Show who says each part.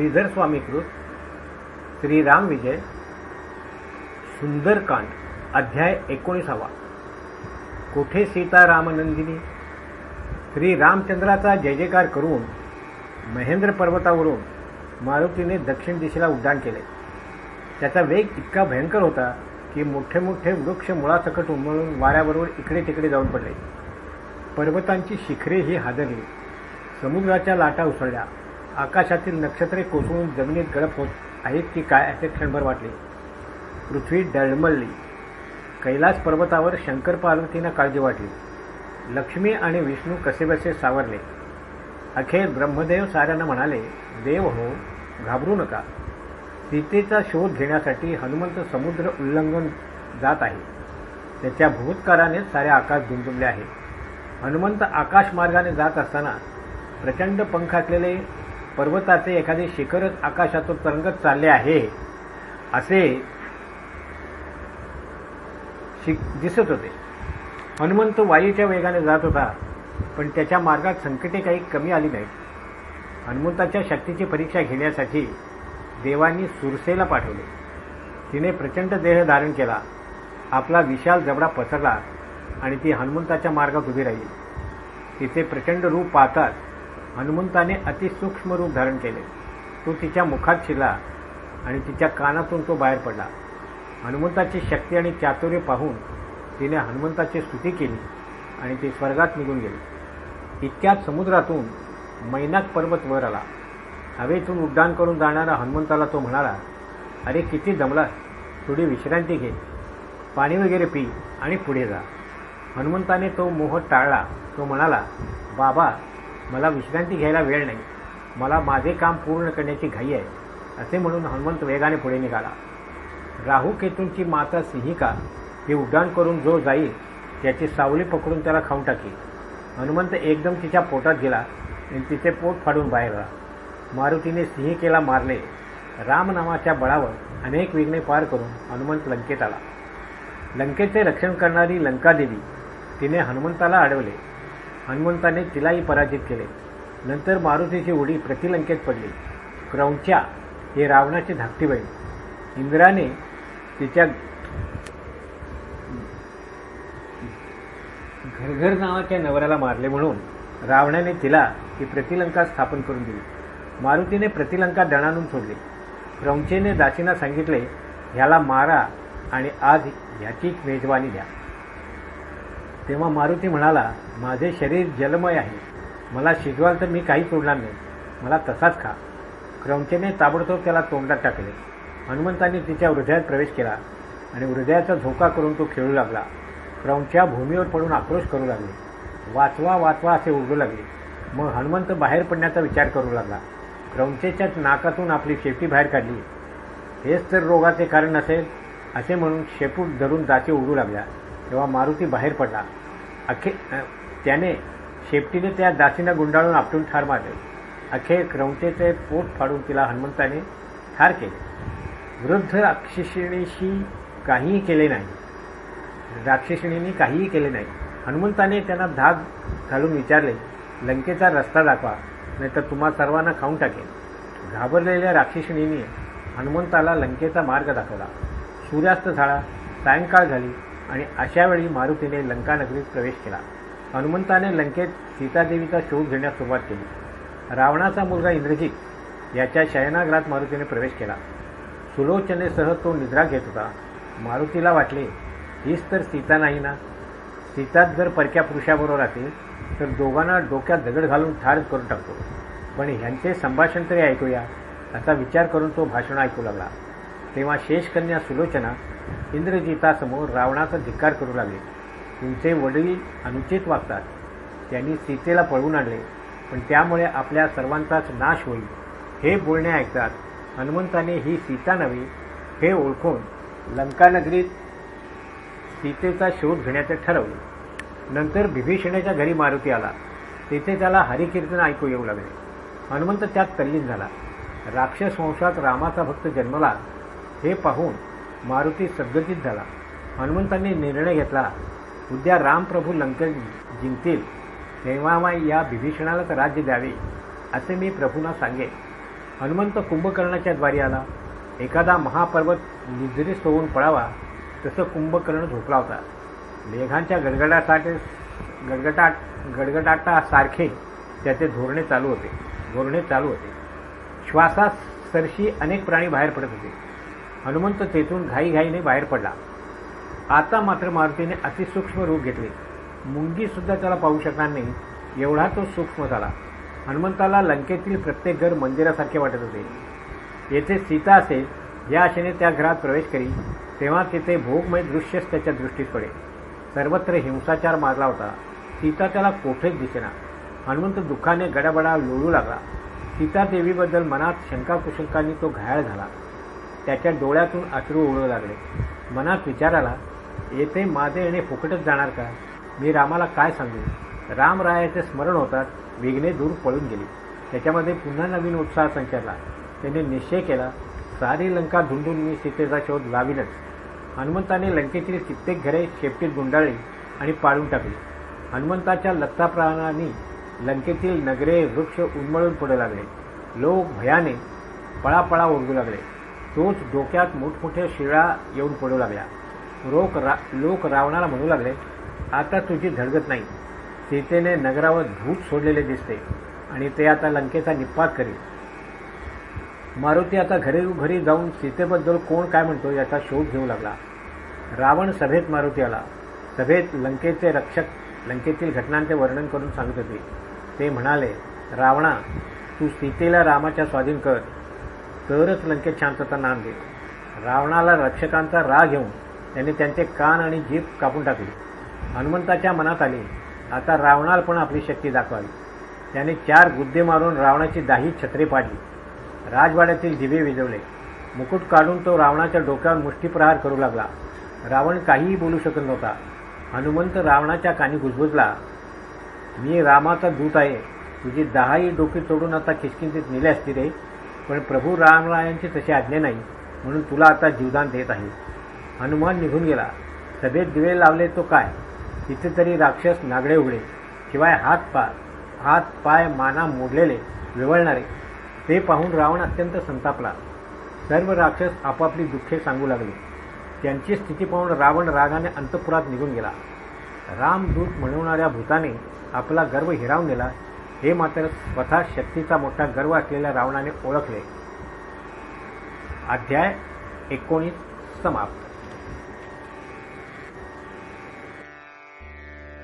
Speaker 1: श्रीधर स्वामीकृत श्रीराम विजय सुंदरकांड अध्याय एकोणीसावा. कोठे सीता रामनंदिनी? श्री रामचंद्राचा जय जयकार करून महेंद्र पर्वतावरून मारुतीने दक्षिण दिशेला उड्डाण केले. त्याचा वेग इतका भयंकर होता की मोठे मोठे वृक्ष मुळासकट उमळून वाऱ्याबरोबर इकडे तिकडे जाऊन पडले. पर्वतांची शिखरे ही हादरली. समुद्राच्या लाटा उसळल्या. आकाशातील नक्षत्रे कोसळून जमिनीत गडप होत आहेत की काय असे क्षणभर वाटले. पृथ्वी डळमळली. कैलास पर्वतावर शंकर पार्वतींना काळजी वाटली. लक्ष्मी आणि विष्णू कसेबसे सावरले. अखेर ब्रह्मदेव साऱ्यांना म्हणाले देव हो घाबरू नका. सीतेचा शोध घेण्यासाठी हनुमंत समुद्र उल्लंघन जात आहे. त्याच्या भूतकाराने सारे आकाश दुमदुमले आहे. हनुमंत आकाश मार्गाने जात असताना प्रचंड पंख असलेले पर्वताचे एखादे शिखरच आकाशातून तरंगत चालले आहे असे दिसत होते. हनुमंत वायूच्या वेगाने जात होता पण त्याच्या मार्गात संकटे काही कमी आली नाहीत. हनुमंताच्या शक्तीची परीक्षा घेण्यासाठी देवांनी सुरसेला पाठवले. तिने प्रचंड देह धारण केला. आपला विशाल जबडा पसरला आणि ती हनुमंताच्या मार्गात उभी राहिली. तिचे प्रचंड रूप पाहताच हनुमंताने अतिसूक्ष्म रूप धारण केले. तो तिच्या मुखात शिरला आणि तिच्या कानातून तो बाहेर पडला. हनुमंताची शक्ती आणि चातुर्य पाहून तिने हनुमंताची स्तुती केली आणि ती स्वर्गात निघून गेली. इतक्यात समुद्रातून मैनाक पर्वत वर आला. हवेतून उड्डाण करून जाणारा हनुमंताला तो म्हणाला अरे किती दमलास थोडी विश्रांती घे. पाणी वगैरे पी आणि पुढे जा. हनुमंताने तो मोह टाळला. तो म्हणाला बाबा मला विश्रांती घ्यायला वेळ नाही. मला माझे काम पूर्ण करण्याची घाई आहे असे म्हणून हनुमंत वेगाने पुढे निघाला. राहू केतूंची माता सिंहिका ती उड्डाण करून जो जाईल त्याची सावली पकडून त्याला खाऊन टाकी हनुमंत एकदम तिच्या पोटात गेला आणि तिचे पोट फाडून बाहेर आला. मारुतीने सिंहिकेला मारले. रामनामाच्या बळावर अनेक विघ्ने पार करून हनुमंत लंकेत आला. लंकेचे रक्षण करणारी लंकादेवी तिने हनुमंताला अडवले. हनुमंताने तिलाही पराजित केले. नंतर मारुतीची उडी प्रतिलंकेत पडली. क्रौंच्या हे रावणाची धाकटी बहीण इंद्राने तिच्या घरघर नावाच्या नवऱ्याला मारले म्हणून रावणाने तिला ही प्रतिलंका स्थापन करून दिली. मारुतीने प्रतिलंका दणानून सोडली. क्रौंचेने दासीना सांगितले ह्याला मारा आणि आज ह्याचीच मेजवानी द्या. तेव्हा मारुती म्हणाला माझे शरीर जलमय आहे. मला शिजवाल तर मी काही सोडणार नाही. मला तसाच खा. क्रमचेने ताबडतोब त्याला तोंडात टाकले. हनुमंतांनी तिच्या हृदयात प्रवेश केला आणि हृदयाचा झोका करून तो खेळू लागला. क्रौंच्या भूमीवर पडून आक्रोश करू लागले. वाचवा वाचवा असे उडू लागले. मग हनुमंत बाहेर पडण्याचा विचार करू लागला. क्रौंचेच्याच नाकातून आपली शेपटी बाहेर काढली. हेच तर रोगाचे कारण असेल असे म्हणून शेपूट धरून दाचे उडू लागल्या तेव्हा मारुती बाहेर पडला. अखे त्याने शेपटीने त्या दासींना गुंडाळून आपटून ठार मारले. अखेर क्रौंचेचे पोट फाडून तिला हनुमंताने ठार केले. वृद्ध राक्षसिणीशी काहीही केले नाही. राक्षसिणींनी काहीही केले नाही. हनुमंताने त्यांना धाग घालून विचारले लंकेचा रस्ता दाखवा नाहीतर तुम्हा सर्वांना खाऊन टाकेल घाबरलेल्या राक्षसिणींनी हनुमंताला लंकेचा मार्ग दाखवला. सूर्यास्त झाला सायंकाळ झाली आणि अशावेळी मारुतीने लंकानगरीत प्रवेश केला. हनुमंताने लंकेत सीतादेवीचा शोध घेण्यास सुरुवात केली. रावणाचा मुलगा इंद्रजित याच्या शयनाग्रात मारुतीने प्रवेश केला. सुलोचनेसह तो निद्रा घेत होता. मारुतीला वाटले हीच तर सीता नाही ना? सीतात जर परक्या पुरुषाबरोबर असेल तर दोघांना डोक्यात दगड घालून ठार करून टाकतो. पण ह्यांचे संभाषण तरी ऐकूया. असा विचार करून तो भाषण ऐकू लागला. तेव्हा शेषकन्या सुलोचना इंद्रजितासमोर रावणाचा धिक्कार करू लागले. तुमचे वडील अनुचित वागतात. त्यांनी सीतेला पळवून आणले. पण त्यामुळे आपल्या सर्वांचाच नाश होईल. हे बोलणे ऐकतात हनुमंताने ही सीता नव्हे हे ओळखून लंकानगरीत सीतेचा शोध घेण्याचे ठरवले. नंतर बिभीषणाच्या घरी मारुती आला. तेथे त्याला हरिकीर्तन ऐकू येऊ लागले. हनुमंत त्यात तल्लीन झाला. राक्षस वंशात रामाचा भक्त जन्मला. हे पाहून मारुती सद्गतीत झाला. हनुमंतांनी निर्णय घेतला. उद्या रामप्रभू लंकेत जिंकतील. तेव्हा या विभीषणालाच राज्य द्यावे असे मी प्रभूंना सांगेन. हनुमंत कुंभकर्णाच्या द्वारी आला. एखादा महापर्वत निद्रिस्त होऊन पळावा तसं कुंभकर्ण झोपला होता. मेघांच्या गडगडासाठी गडगडाट गडगडाटासारखे त्याचे धोरणे चालू होते धोरणे चालू होते. श्वासात सरशी अनेक प्राणी बाहेर पडत होते. हनुमंत तेथून घाईघाईने बाहेर पडला. आता मात्र मारुतीने अतिसूक्ष्म रूप घेतले. मुंगीसुद्धा त्याला पाहू शकणार नाही. एवढा तो सूक्ष्म झाला. हनुमंताला लंकेतील प्रत्येक घर मंदिरासारखे वाटत होते. येथे सीता असेल या आशेने त्या घरात प्रवेश करी. तेव्हा तिथे भोगमय दृश्यच त्याच्या दृष्टीत पडे सर्वत्र हिंसाचार मारला होता. सीता त्याला कोठेच दिसेना. हनुमंत दुःखाने गडाबडा लोळू लागला. सीता देवीबद्दल मनात शंका कुशंकांनी तो घायाळ झाला. त्याच्या डोळ्यातून अश्रू ओढू लागले. मनात विचार आला येथे माझे येणे फुकटच जाणार का? मी रामाला काय सांगू? रामरायाचे स्मरण होतात विघ्ने दूर पळून गेली. त्याच्यामध्ये पुन्हा नवीन उत्साह संचारला. त्याने निश्चय केला सारी लंका धुंडून मी सीतेचा शोध लावीनच हनुमंताने लंकेतील कित्येक घरे शेपटीत गुंडाळली आणि पाळून टाकली. हनुमंताच्या लत्ताप्राणांनी लंकेतील नगरे वृक्ष उन्मळून पडू लागले. लोक भयाने पळापळा ओढू लागले. तोच डोक्यात मोठमोठ्या शिळा येऊन पडू लागल्या. रोक रा लोक रावणाला म्हणू लागले आता तुझी धडगत नाही. सीतेने नगरावर भूत सोडलेले दिसते आणि ते आता लंकेचा निपात करील. मारुती आता घरी घरी जाऊन सीतेबद्दल कोण काय म्हणतो याचा शोध घेऊ लागला. रावण सभेत मारुती आला. सभेत लंकेचे रक्षक लंकेतील घटनांचे वर्णन करून सांगत होते. ते म्हणाले रावणा तू सीतेला रामाच्या स्वाधीन कर. तरच लंकेत शांतता नाम दे रावणाला रक्षकांचा राग घेऊन त्याने त्यांचे कान आणि जीभ कापून टाकली. हनुमंताच्या मनात आले आता रावणाला पण आपली शक्ती दाखवावी. त्याने चार गुद्दे मारून रावणाची दाही छत्रे पाडली. राजवाड्यातील दिवे विजवले मुकुट काढून तो रावणाच्या डोक्यावर मुष्टीप्रहार करू लागला. रावण काहीही बोलू शकत नव्हता. हनुमंत रावणाच्या कानी गुजबुजला मी रामाचा दूत आहे. तुझी दहाही डोकी तोडून आता खिचकिंतीत नेले असती रे. पण प्रभू रामरायांची तशी आज्ञा नाही म्हणून तुला आता जीवदान देत आहे. हनुमान निघून गेला. सभेत दिवे लावले तो काय? तिथे तरी राक्षस नागडे उघडे. शिवाय हात पा हात पाय माना मोडलेले विवळणारे. ते पाहून रावण अत्यंत संतापला. सर्व राक्षस आपापली दुःखे सांगू लागले. त्यांची स्थिती पाहून रावण रागाने अंतपुरात निघून गेला. रामदूत म्हणवणाऱ्या भूताने आपला गर्व हिरावून नेला. हे मात्र स्वतः शक्तीचा मोठा गर्व असलेल्या रावणाने ओळखले. अध्याय एकोणीस समाप्त.